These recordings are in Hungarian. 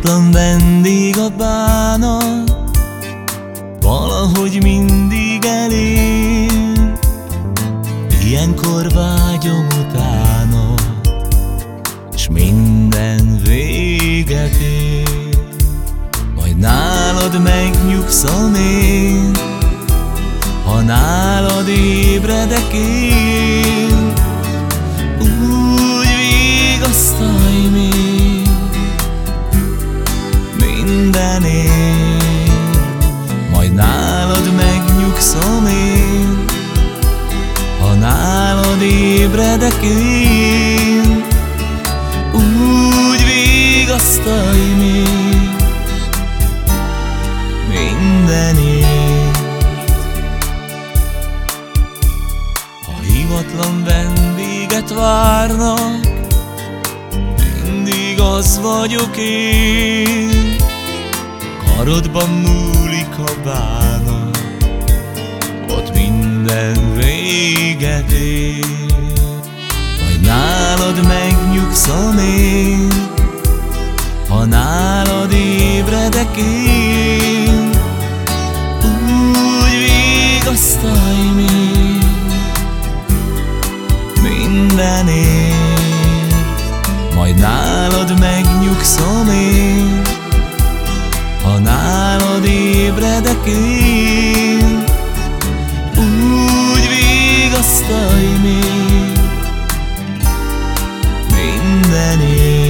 Ártatlan vendég a bánat Valahogy mindig elér. Ilyenkor vágyom utána És minden véget ér. Majd nálad megnyugszom én Ha nálad ébredek én. Mindenért, majd nálad megnyugszom én, ha nálad ébredek én, úgy vigasztalj még mindenért. Ha hivatlan vendéget várnak, mindig az vagyok én, karodban múlik a bánat, ott minden véget ér. Majd nálad megnyugszom én, ha nálad ébredek én, úgy vigasztalj még mindenért, majd nálad megnyugszom én, én, úgy vigasztalj még mindenért. Majd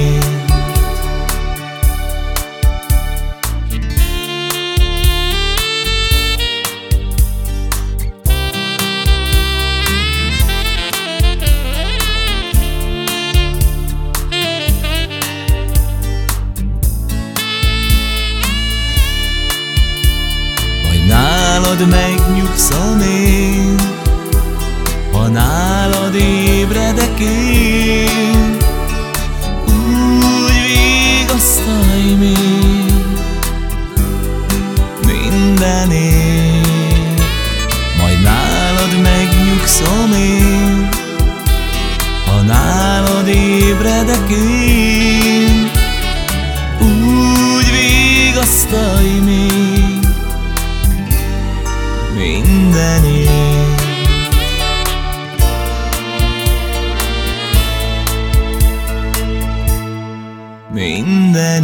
nálad megnyugszom én, ha nálad ébredek én, úgy vigasztalj még mindenért, majd nálad megnyugszom én, ha nálad ébredek én, úgy vigasztalj még enyém Minden